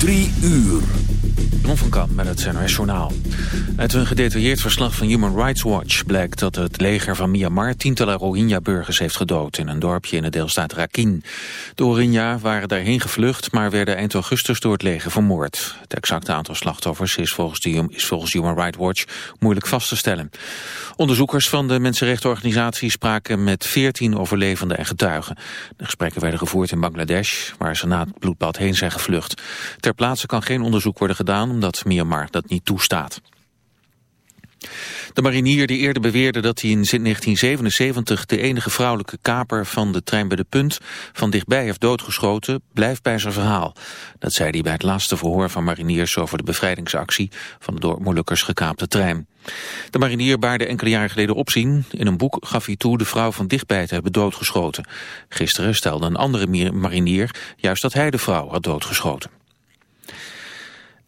Drie uur. Non van Kan met het NOS Journaal. Uit een gedetailleerd verslag van Human Rights Watch blijkt dat het leger van Myanmar tientallen Rohingya-burgers heeft gedood in een dorpje in de deelstaat Rakhine. De Rohingya waren daarheen gevlucht, maar werden eind augustus door het leger vermoord. Het exacte aantal slachtoffers is volgens, de, is volgens Human Rights Watch moeilijk vast te stellen. Onderzoekers van de mensenrechtenorganisatie spraken met veertien overlevenden en getuigen. De gesprekken werden gevoerd in Bangladesh, waar ze na het bloedbad heen zijn gevlucht. Plaatse kan geen onderzoek worden gedaan omdat Myanmar dat niet toestaat. De marinier die eerder beweerde dat hij in 1977 de enige vrouwelijke kaper van de trein bij de Punt van dichtbij heeft doodgeschoten, blijft bij zijn verhaal. Dat zei hij bij het laatste verhoor van mariniers over de bevrijdingsactie van de door Molukkers gekaapte trein. De marinier baarde enkele jaren geleden opzien. In een boek gaf hij toe de vrouw van dichtbij te hebben doodgeschoten. Gisteren stelde een andere marinier juist dat hij de vrouw had doodgeschoten.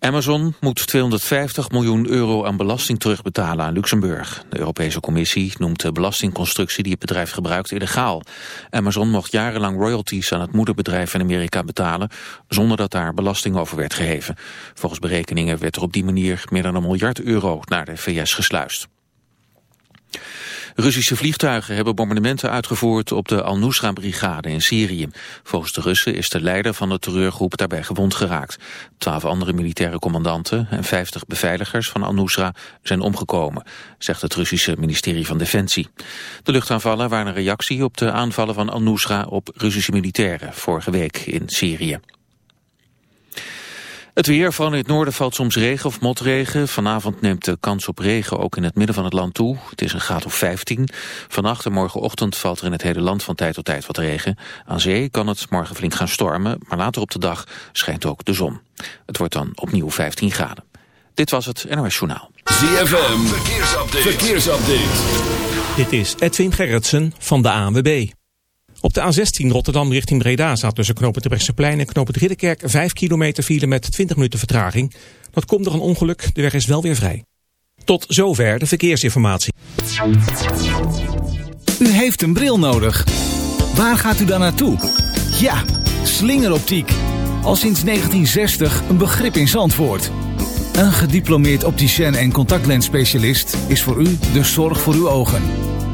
Amazon moet 250 miljoen euro aan belasting terugbetalen aan Luxemburg. De Europese Commissie noemt de belastingconstructie die het bedrijf gebruikt illegaal. Amazon mocht jarenlang royalties aan het moederbedrijf in Amerika betalen... zonder dat daar belasting over werd geheven. Volgens berekeningen werd er op die manier meer dan een miljard euro naar de VS gesluist. Russische vliegtuigen hebben bombardementen uitgevoerd op de Al-Nusra-brigade in Syrië. Volgens de Russen is de leider van de terreurgroep daarbij gewond geraakt. Twaalf andere militaire commandanten en vijftig beveiligers van Al-Nusra zijn omgekomen, zegt het Russische ministerie van Defensie. De luchtaanvallen waren een reactie op de aanvallen van Al-Nusra op Russische militairen vorige week in Syrië. Het weer, van in het noorden valt soms regen of motregen. Vanavond neemt de kans op regen ook in het midden van het land toe. Het is een graad of 15. Vannacht en morgenochtend valt er in het hele land van tijd tot tijd wat regen. Aan zee kan het morgen flink gaan stormen, maar later op de dag schijnt ook de zon. Het wordt dan opnieuw 15 graden. Dit was het NOS Journaal. ZFM, verkeersupdate. verkeersupdate. Dit is Edwin Gerritsen van de ANWB. Op de A16 Rotterdam richting Breda staat tussen knopen Terbrechtseplein en knopen Ridderkerk 5 kilometer file met 20 minuten vertraging. Dat komt door een ongeluk, de weg is wel weer vrij. Tot zover de verkeersinformatie. U heeft een bril nodig. Waar gaat u dan naartoe? Ja, slingeroptiek. Al sinds 1960 een begrip in Zandvoort. Een gediplomeerd opticien en contactlensspecialist is voor u de zorg voor uw ogen.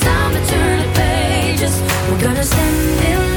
time to turn the pages. We're gonna send in.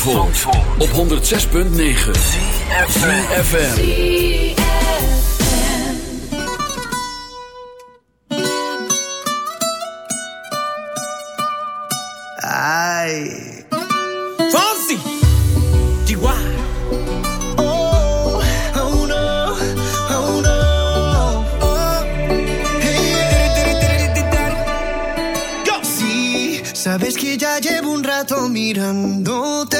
Van Zandvoort, op 106.9 FM. Ay. Fonsi. Chihuahua. Oh, oh no, oh sabes que ya llevo un rato mirándote.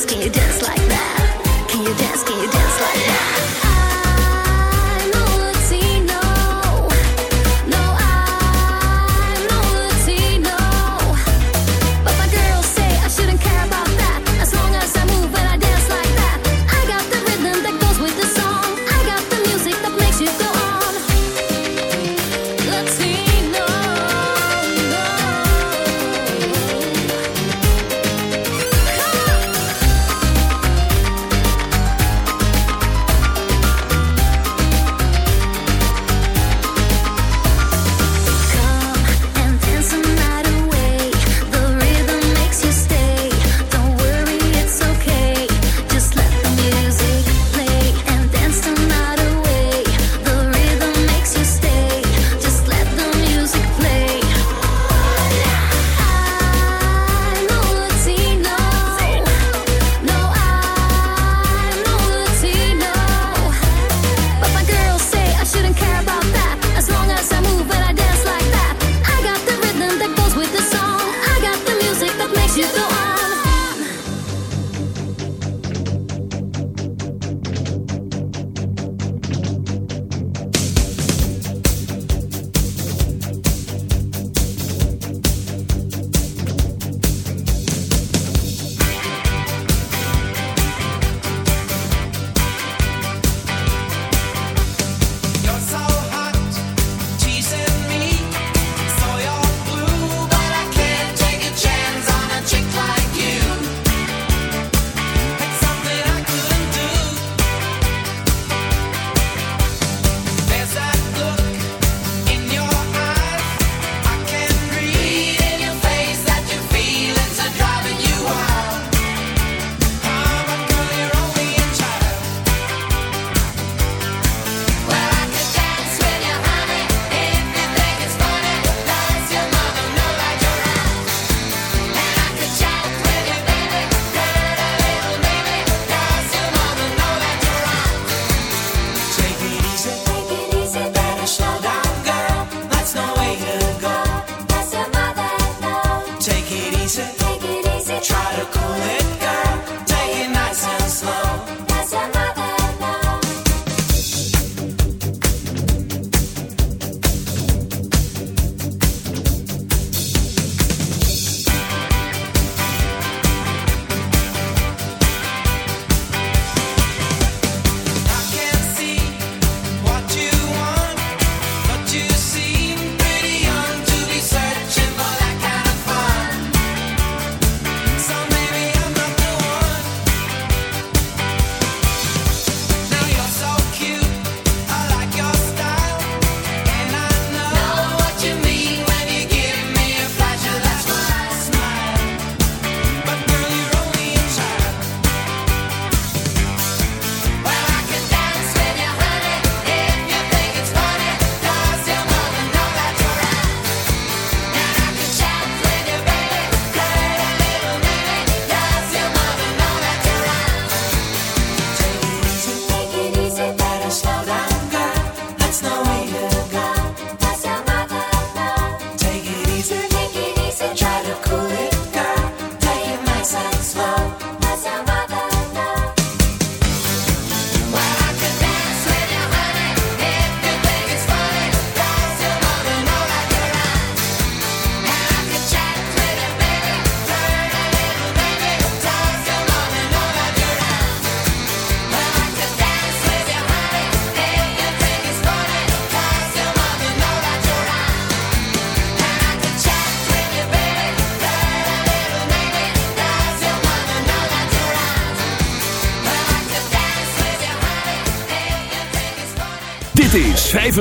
asking you.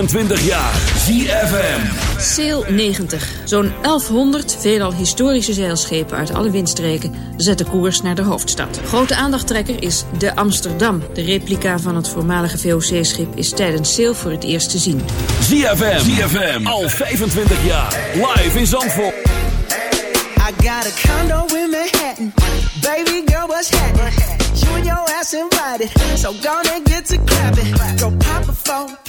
25 jaar. ZFM. Sail 90. Zo'n 1100 veelal historische zeilschepen uit alle windstreken zetten koers naar de hoofdstad. Grote aandachttrekker is de Amsterdam. De replica van het voormalige VOC-schip is tijdens Sail voor het eerst te zien. ZFM. ZFM. Al 25 jaar. Live in Zandvoort. I got a condo in Manhattan. Baby girl, what's happening? You and your ass invited. So gonna get to clapping. Go pop a plan.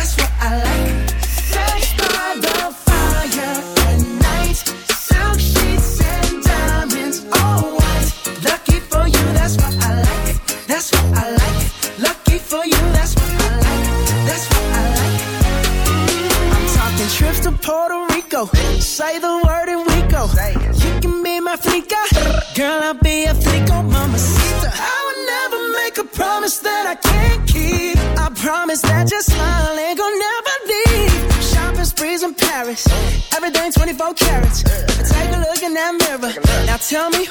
Tell me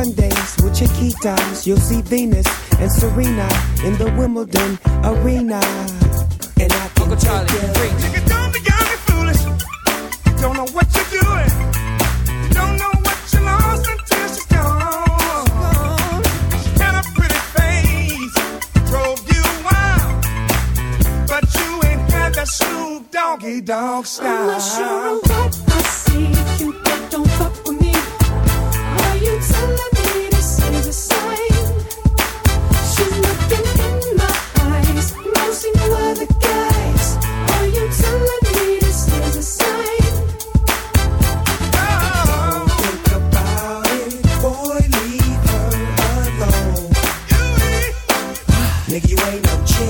Sundays with Chiquitas. You'll see Venus and Serena in the Wimbledon arena. And I can Uncle Charlie, Nigga, don't be young and foolish. You don't know what you're doing. You don't know what you lost until she's gone. She had a pretty face, drove you wild, but you ain't had that Doggy Dog style. Nigga, you ain't no G.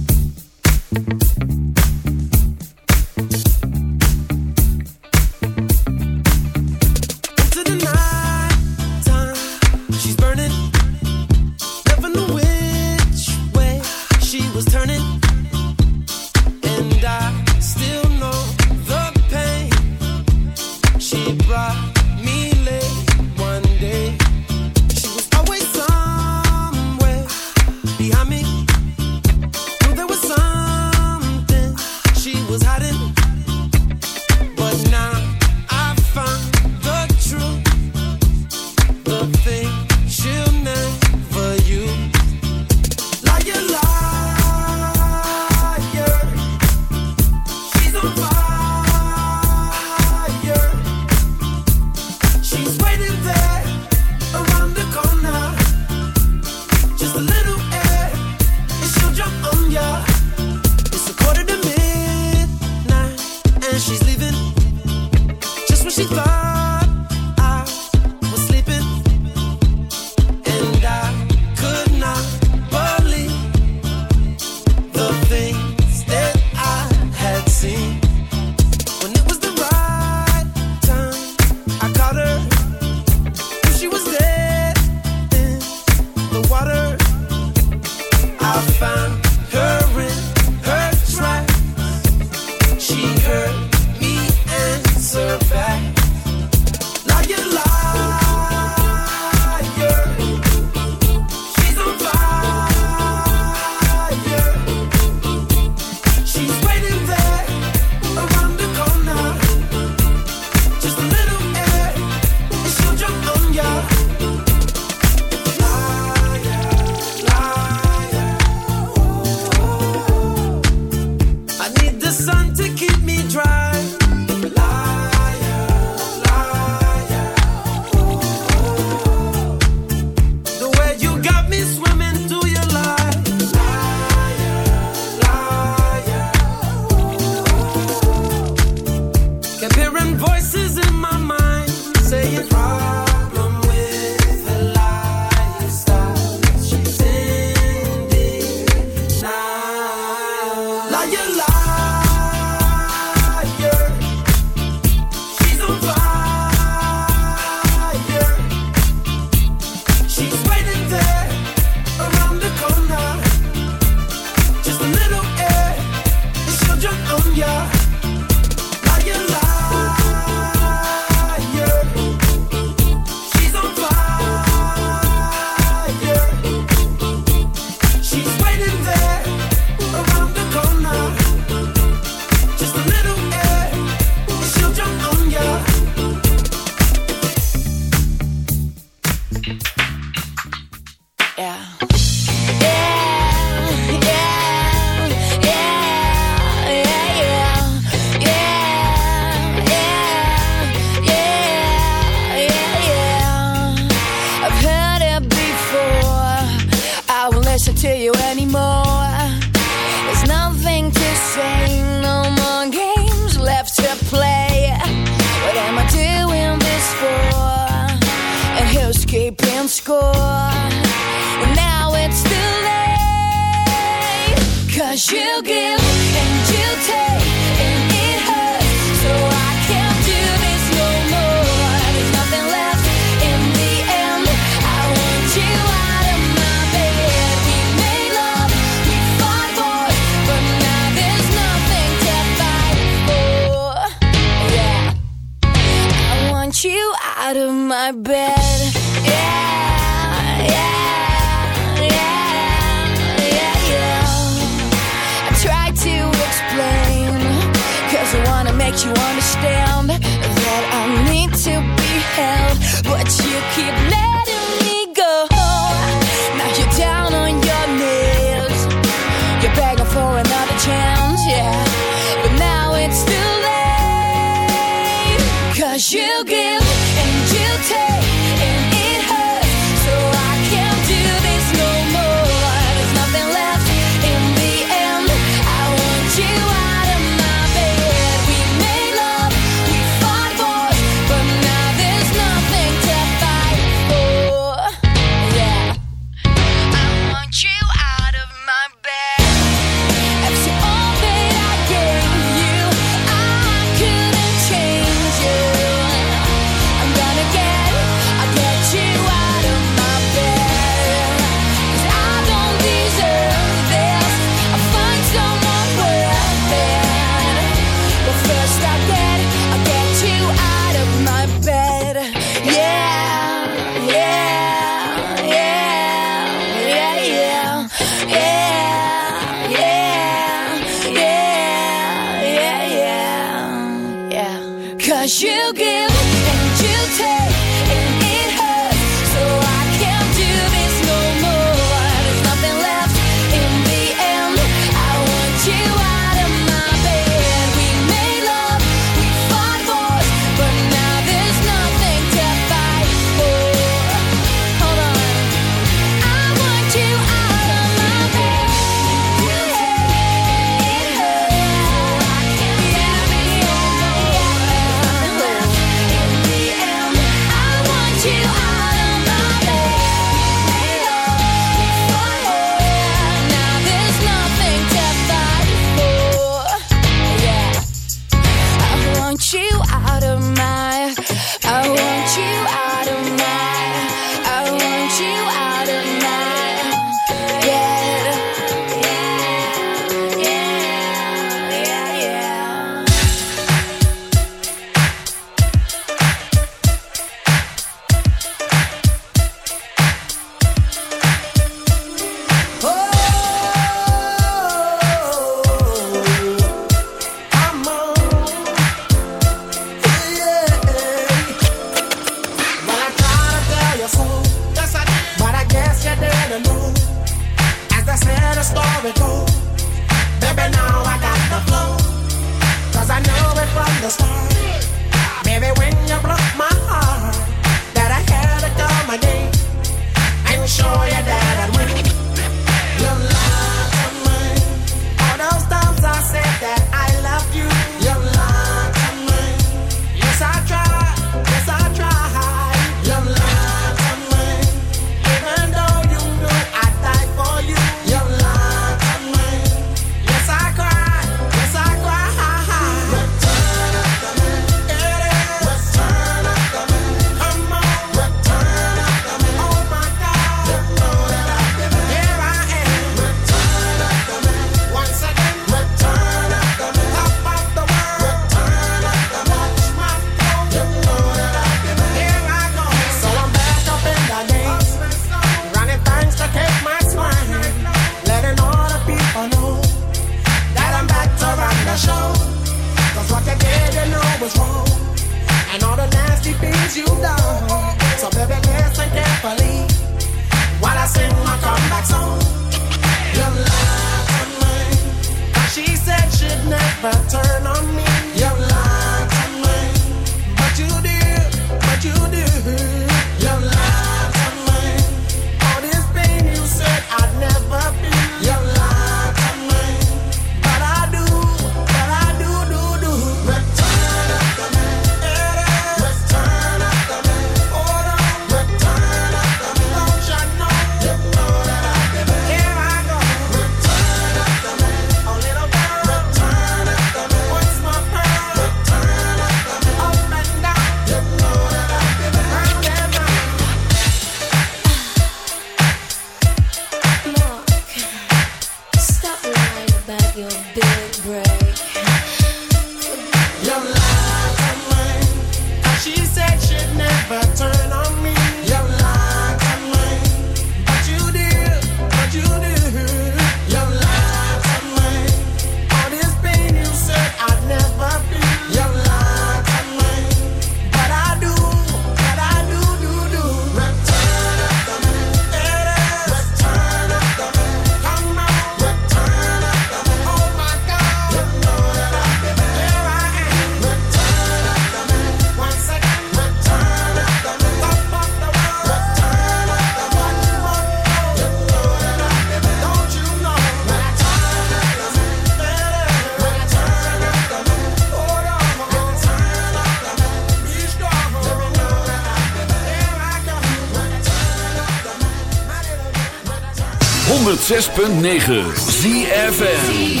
106.9 ZFN